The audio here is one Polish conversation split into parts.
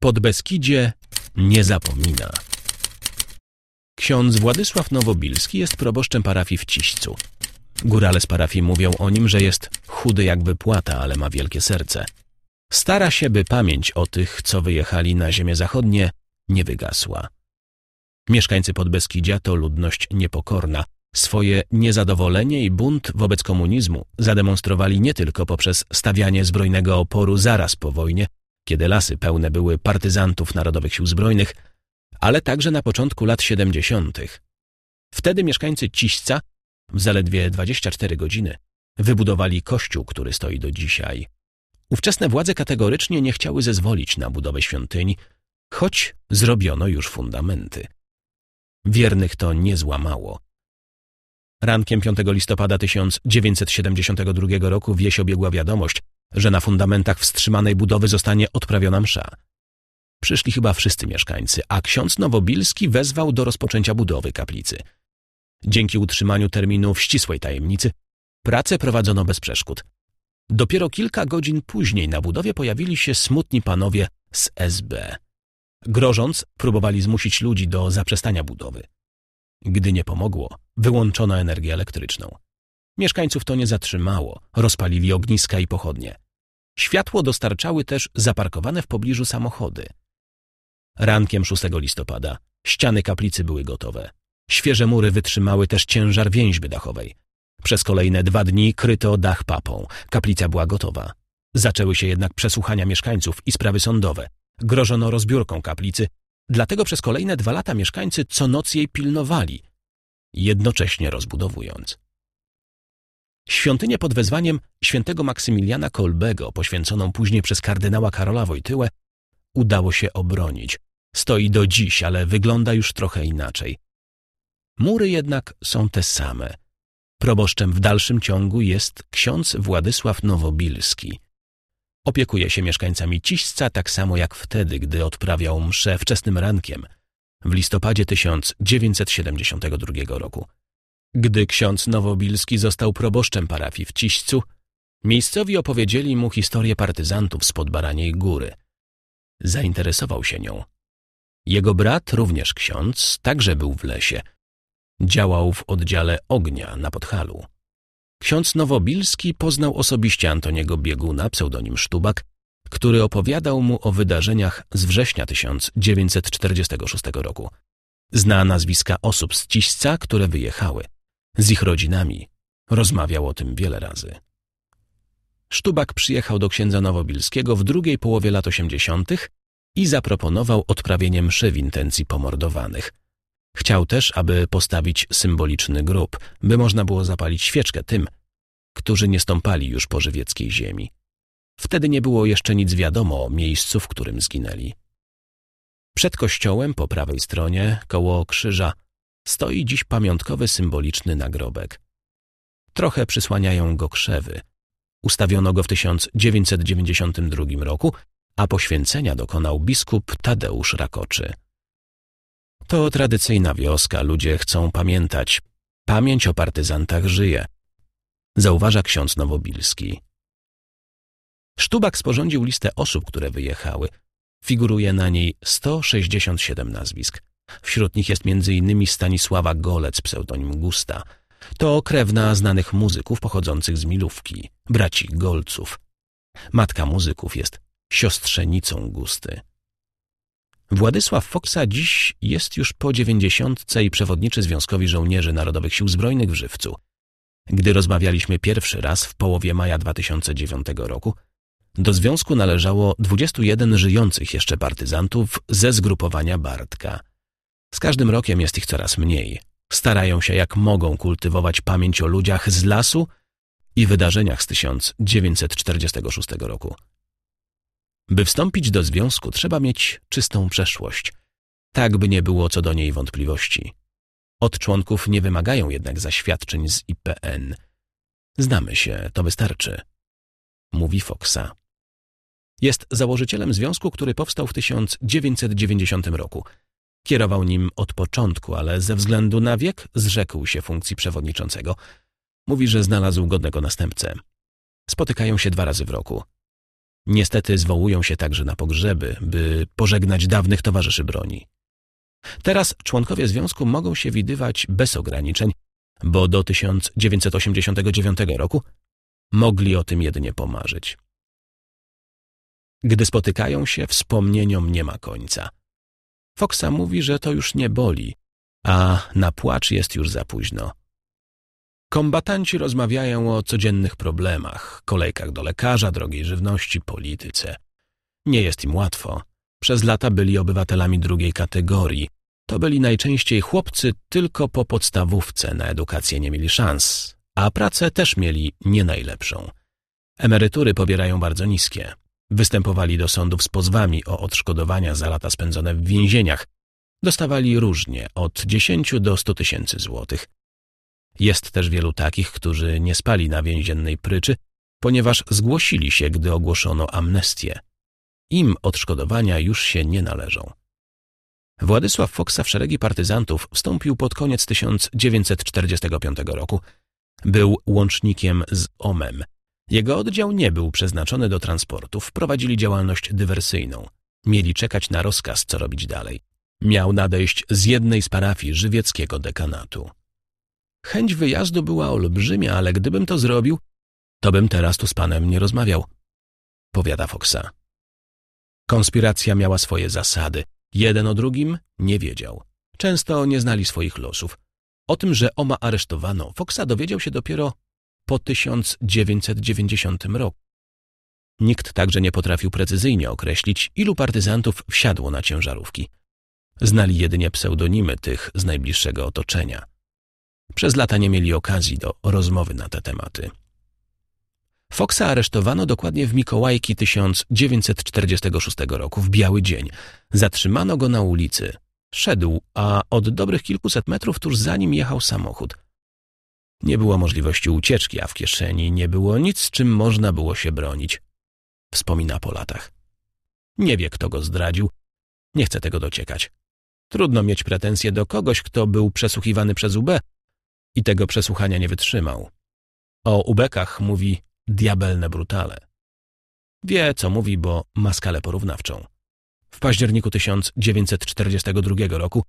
Podbeskidzie nie zapomina. Ksiądz Władysław Nowobilski jest proboszczem parafii w Ciścu. Górale z parafii mówią o nim, że jest chudy jak wypłata, ale ma wielkie serce. Stara się, by pamięć o tych, co wyjechali na ziemię zachodnie, nie wygasła. Mieszkańcy Podbeskidzia to ludność niepokorna. Swoje niezadowolenie i bunt wobec komunizmu zademonstrowali nie tylko poprzez stawianie zbrojnego oporu zaraz po wojnie, kiedy lasy pełne były partyzantów Narodowych Sił Zbrojnych, ale także na początku lat 70. Wtedy mieszkańcy Ciśca w zaledwie 24 godziny wybudowali kościół, który stoi do dzisiaj. Ówczesne władze kategorycznie nie chciały zezwolić na budowę świątyni, choć zrobiono już fundamenty. Wiernych to nie złamało. Rankiem 5 listopada 1972 roku wieś obiegła wiadomość, że na fundamentach wstrzymanej budowy zostanie odprawiona msza. Przyszli chyba wszyscy mieszkańcy, a ksiądz Nowobilski wezwał do rozpoczęcia budowy kaplicy. Dzięki utrzymaniu terminu w ścisłej tajemnicy, pracę prowadzono bez przeszkód. Dopiero kilka godzin później na budowie pojawili się smutni panowie z SB. Grożąc, próbowali zmusić ludzi do zaprzestania budowy. Gdy nie pomogło, wyłączono energię elektryczną. Mieszkańców to nie zatrzymało, rozpalili ogniska i pochodnie. Światło dostarczały też zaparkowane w pobliżu samochody. Rankiem 6 listopada ściany kaplicy były gotowe. Świeże mury wytrzymały też ciężar więźby dachowej. Przez kolejne dwa dni kryto dach papą. Kaplica była gotowa. Zaczęły się jednak przesłuchania mieszkańców i sprawy sądowe. Grożono rozbiórką kaplicy, dlatego przez kolejne dwa lata mieszkańcy co noc jej pilnowali, jednocześnie rozbudowując. Świątynię pod wezwaniem świętego Maksymiliana Kolbego, poświęconą później przez kardynała Karola Wojtyłę, udało się obronić. Stoi do dziś, ale wygląda już trochę inaczej. Mury jednak są te same. Proboszczem w dalszym ciągu jest ksiądz Władysław Nowobilski. Opiekuje się mieszkańcami Ciśca tak samo jak wtedy, gdy odprawiał mszę wczesnym rankiem w listopadzie 1972 roku. Gdy ksiądz Nowobilski został proboszczem parafii w Ciścu, miejscowi opowiedzieli mu historię partyzantów spod Baraniej Góry. Zainteresował się nią. Jego brat, również ksiądz, także był w lesie. Działał w oddziale ognia na Podhalu. Ksiądz Nowobilski poznał osobiście Antoniego Bieguna, pseudonim Sztubak, który opowiadał mu o wydarzeniach z września 1946 roku. Zna nazwiska osób z Ciśca, które wyjechały. Z ich rodzinami rozmawiał o tym wiele razy. Sztubak przyjechał do księdza Nowobilskiego w drugiej połowie lat osiemdziesiątych i zaproponował odprawienie mszy w intencji pomordowanych. Chciał też, aby postawić symboliczny grób, by można było zapalić świeczkę tym, którzy nie stąpali już po żywieckiej ziemi. Wtedy nie było jeszcze nic wiadomo o miejscu, w którym zginęli. Przed kościołem, po prawej stronie, koło krzyża, stoi dziś pamiątkowy symboliczny nagrobek. Trochę przysłaniają go krzewy. Ustawiono go w 1992 roku, a poświęcenia dokonał biskup Tadeusz Rakoczy. To tradycyjna wioska, ludzie chcą pamiętać. Pamięć o partyzantach żyje. Zauważa ksiądz Nowobilski. Sztubak sporządził listę osób, które wyjechały. Figuruje na niej 167 nazwisk. Wśród nich jest m.in. Stanisława Golec, pseudonim Gusta. To krewna znanych muzyków pochodzących z Milówki, braci Golców. Matka muzyków jest siostrzenicą Gusty. Władysław Foksa dziś jest już po dziewięćdziesiątce i przewodniczy Związkowi Żołnierzy Narodowych Sił Zbrojnych w Żywcu. Gdy rozmawialiśmy pierwszy raz w połowie maja 2009 roku, do związku należało 21 żyjących jeszcze partyzantów ze zgrupowania Bartka. Z każdym rokiem jest ich coraz mniej. Starają się jak mogą kultywować pamięć o ludziach z lasu i wydarzeniach z 1946 roku. By wstąpić do związku, trzeba mieć czystą przeszłość, tak by nie było co do niej wątpliwości. Od członków nie wymagają jednak zaświadczeń z IPN. Znamy się, to wystarczy, mówi Foxa. Jest założycielem związku, który powstał w 1990 roku. Kierował nim od początku, ale ze względu na wiek zrzekł się funkcji przewodniczącego. Mówi, że znalazł godnego następcę. Spotykają się dwa razy w roku. Niestety zwołują się także na pogrzeby, by pożegnać dawnych towarzyszy broni. Teraz członkowie związku mogą się widywać bez ograniczeń, bo do 1989 roku mogli o tym jedynie pomarzyć. Gdy spotykają się, wspomnieniom nie ma końca. Foxa mówi, że to już nie boli, a na płacz jest już za późno. Kombatanci rozmawiają o codziennych problemach, kolejkach do lekarza, drogiej żywności, polityce. Nie jest im łatwo. Przez lata byli obywatelami drugiej kategorii. To byli najczęściej chłopcy tylko po podstawówce, na edukację nie mieli szans, a pracę też mieli nie najlepszą. Emerytury pobierają bardzo niskie. Występowali do sądów z pozwami o odszkodowania za lata spędzone w więzieniach. Dostawali różnie, od 10 do 100 tysięcy złotych. Jest też wielu takich, którzy nie spali na więziennej pryczy, ponieważ zgłosili się, gdy ogłoszono amnestię. Im odszkodowania już się nie należą. Władysław Foksa w szeregi partyzantów wstąpił pod koniec 1945 roku. Był łącznikiem z OMEM. Jego oddział nie był przeznaczony do transportów, prowadzili działalność dywersyjną. Mieli czekać na rozkaz, co robić dalej. Miał nadejść z jednej z parafii żywieckiego dekanatu. Chęć wyjazdu była olbrzymia, ale gdybym to zrobił, to bym teraz tu z panem nie rozmawiał, powiada Foxa. Konspiracja miała swoje zasady. Jeden o drugim nie wiedział. Często nie znali swoich losów. O tym, że Oma aresztowano, Foxa dowiedział się dopiero po 1990 roku. Nikt także nie potrafił precyzyjnie określić, ilu partyzantów wsiadło na ciężarówki. Znali jedynie pseudonimy tych z najbliższego otoczenia. Przez lata nie mieli okazji do rozmowy na te tematy. Foxa aresztowano dokładnie w Mikołajki 1946 roku, w biały dzień. Zatrzymano go na ulicy. Szedł, a od dobrych kilkuset metrów tuż za nim jechał samochód. Nie było możliwości ucieczki, a w kieszeni nie było nic, czym można było się bronić. Wspomina po latach. Nie wie, kto go zdradził. Nie chce tego dociekać. Trudno mieć pretensje do kogoś, kto był przesłuchiwany przez UB i tego przesłuchania nie wytrzymał. O ubekach mówi diabelne brutale. Wie, co mówi, bo ma skalę porównawczą. W październiku 1942 roku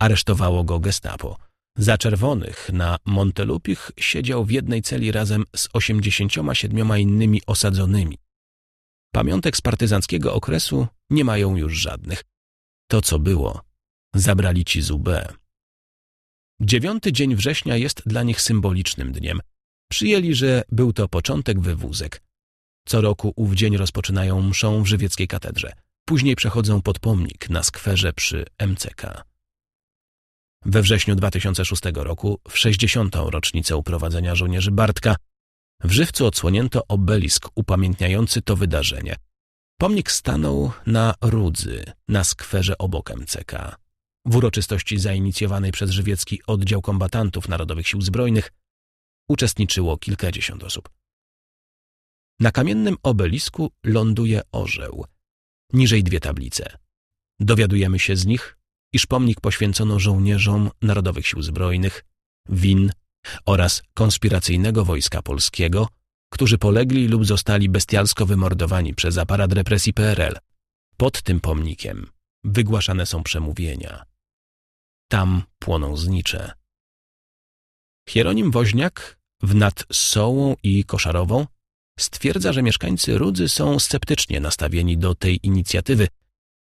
aresztowało go gestapo. Za czerwonych na Montelupich siedział w jednej celi razem z 87 innymi osadzonymi. Pamiątek z partyzanckiego okresu nie mają już żadnych. To, co było, zabrali ci z UB. Dziewiąty dzień września jest dla nich symbolicznym dniem. Przyjęli, że był to początek wywózek. Co roku ów dzień rozpoczynają mszą w żywieckiej katedrze. Później przechodzą pod pomnik na skwerze przy MCK. We wrześniu 2006 roku, w 60. rocznicę uprowadzenia żołnierzy Bartka, w Żywcu odsłonięto obelisk upamiętniający to wydarzenie. Pomnik stanął na Rudzy, na skwerze obok MCK. W uroczystości zainicjowanej przez żywiecki oddział kombatantów Narodowych Sił Zbrojnych uczestniczyło kilkadziesiąt osób. Na kamiennym obelisku ląduje orzeł. Niżej dwie tablice. Dowiadujemy się z nich, iż pomnik poświęcono żołnierzom Narodowych Sił Zbrojnych, WIN oraz konspiracyjnego Wojska Polskiego, którzy polegli lub zostali bestialsko wymordowani przez aparat represji PRL. Pod tym pomnikiem wygłaszane są przemówienia. Tam płoną znicze. Hieronim Woźniak w nad Sołą i Koszarową stwierdza, że mieszkańcy Rudzy są sceptycznie nastawieni do tej inicjatywy,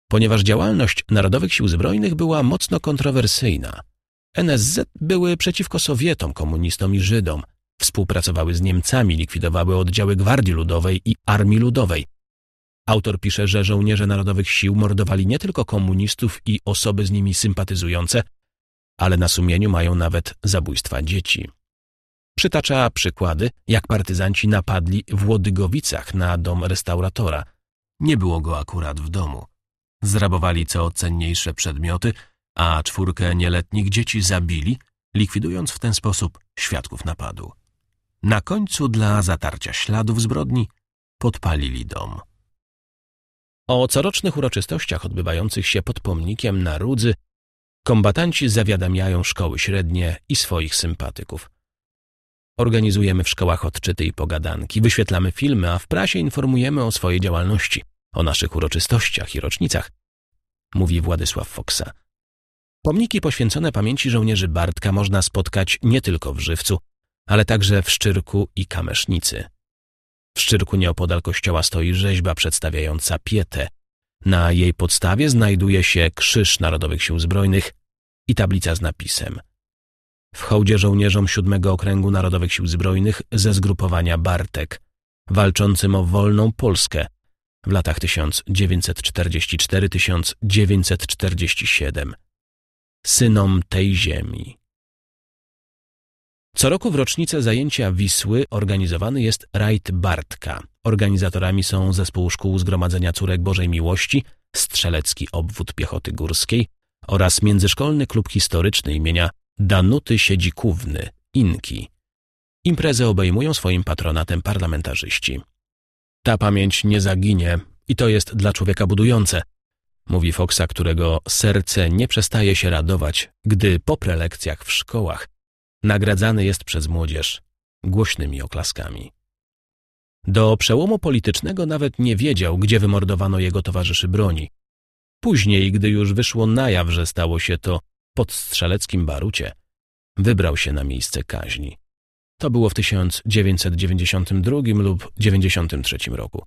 ponieważ działalność Narodowych Sił Zbrojnych była mocno kontrowersyjna. NSZ były przeciwko Sowietom, komunistom i Żydom, współpracowały z Niemcami, likwidowały oddziały Gwardii Ludowej i Armii Ludowej. Autor pisze, że żołnierze Narodowych Sił mordowali nie tylko komunistów i osoby z nimi sympatyzujące, ale na sumieniu mają nawet zabójstwa dzieci. Przytacza przykłady, jak partyzanci napadli w Łodygowicach na dom restauratora. Nie było go akurat w domu. Zrabowali co cenniejsze przedmioty, a czwórkę nieletnich dzieci zabili, likwidując w ten sposób świadków napadu. Na końcu dla zatarcia śladów zbrodni podpalili dom. O corocznych uroczystościach odbywających się pod pomnikiem na Rudzy kombatanci zawiadamiają szkoły średnie i swoich sympatyków. Organizujemy w szkołach odczyty i pogadanki, wyświetlamy filmy, a w prasie informujemy o swojej działalności, o naszych uroczystościach i rocznicach, mówi Władysław Foksa. Pomniki poświęcone pamięci żołnierzy Bartka można spotkać nie tylko w Żywcu, ale także w Szczyrku i Kamesznicy. W Szczyrku nieopodal kościoła stoi rzeźba przedstawiająca Pietę. Na jej podstawie znajduje się Krzyż Narodowych Sił Zbrojnych i tablica z napisem w hołdzie żołnierzom siódmego Okręgu Narodowych Sił Zbrojnych ze zgrupowania Bartek, walczącym o wolną Polskę w latach 1944-1947. Synom tej ziemi. Co roku w rocznicę zajęcia Wisły organizowany jest rajd Bartka. Organizatorami są Zespół Szkół Zgromadzenia Córek Bożej Miłości, Strzelecki Obwód Piechoty Górskiej oraz Międzyszkolny Klub Historyczny imienia Danuty Siedzikówny, Inki. Imprezę obejmują swoim patronatem parlamentarzyści. Ta pamięć nie zaginie i to jest dla człowieka budujące, mówi Foxa, którego serce nie przestaje się radować, gdy po prelekcjach w szkołach nagradzany jest przez młodzież głośnymi oklaskami. Do przełomu politycznego nawet nie wiedział, gdzie wymordowano jego towarzyszy broni. Później, gdy już wyszło na jaw, że stało się to pod strzeleckim Barucie, wybrał się na miejsce kaźni. To było w 1992 lub 1993 roku.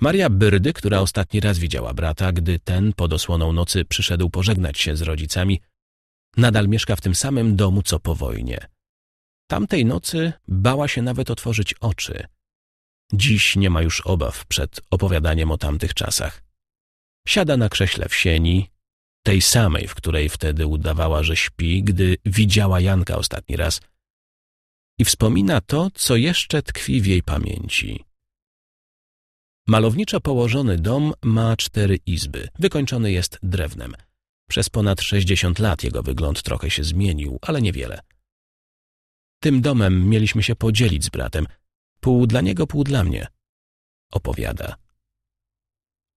Maria Byrdy, która ostatni raz widziała brata, gdy ten pod osłoną nocy przyszedł pożegnać się z rodzicami, nadal mieszka w tym samym domu co po wojnie. Tamtej nocy bała się nawet otworzyć oczy. Dziś nie ma już obaw przed opowiadaniem o tamtych czasach. Siada na krześle w sieni, tej samej, w której wtedy udawała, że śpi, gdy widziała Janka ostatni raz i wspomina to, co jeszcze tkwi w jej pamięci. Malowniczo położony dom ma cztery izby, wykończony jest drewnem. Przez ponad sześćdziesiąt lat jego wygląd trochę się zmienił, ale niewiele. Tym domem mieliśmy się podzielić z bratem. Pół dla niego, pół dla mnie. Opowiada.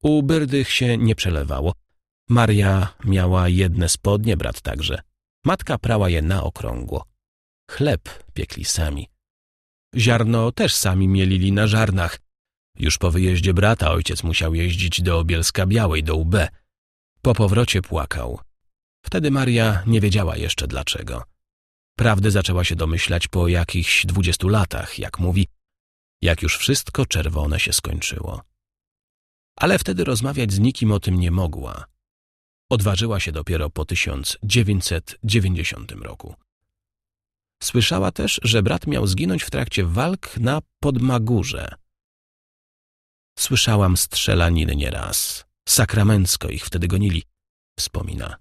U Byrdych się nie przelewało. Maria miała jedne spodnie, brat także. Matka prała je na okrągło. Chleb piekli sami. Ziarno też sami mielili na żarnach. Już po wyjeździe brata ojciec musiał jeździć do Bielska Białej, do UB. Po powrocie płakał. Wtedy Maria nie wiedziała jeszcze dlaczego. Prawdy zaczęła się domyślać po jakichś dwudziestu latach, jak mówi, jak już wszystko czerwone się skończyło. Ale wtedy rozmawiać z nikim o tym nie mogła. Odważyła się dopiero po 1990 roku. Słyszała też, że brat miał zginąć w trakcie walk na Podmagórze. Słyszałam strzelaniny nieraz. Sakramencko ich wtedy gonili, wspomina.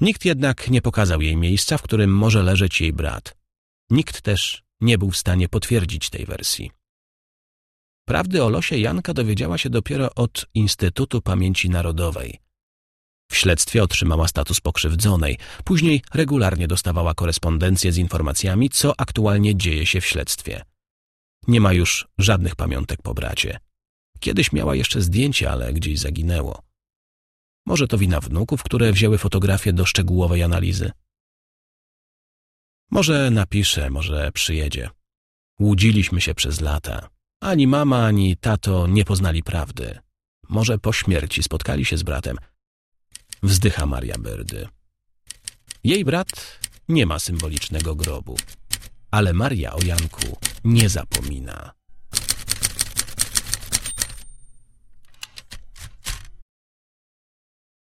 Nikt jednak nie pokazał jej miejsca, w którym może leżeć jej brat. Nikt też nie był w stanie potwierdzić tej wersji. Prawdy o losie Janka dowiedziała się dopiero od Instytutu Pamięci Narodowej. W śledztwie otrzymała status pokrzywdzonej. Później regularnie dostawała korespondencję z informacjami, co aktualnie dzieje się w śledztwie. Nie ma już żadnych pamiątek po bracie. Kiedyś miała jeszcze zdjęcie, ale gdzieś zaginęło. Może to wina wnuków, które wzięły fotografię do szczegółowej analizy? Może napisze, może przyjedzie. Łudziliśmy się przez lata. Ani mama, ani tato nie poznali prawdy. Może po śmierci spotkali się z bratem – wzdycha Maria Byrdy. Jej brat nie ma symbolicznego grobu, ale Maria o Janku nie zapomina.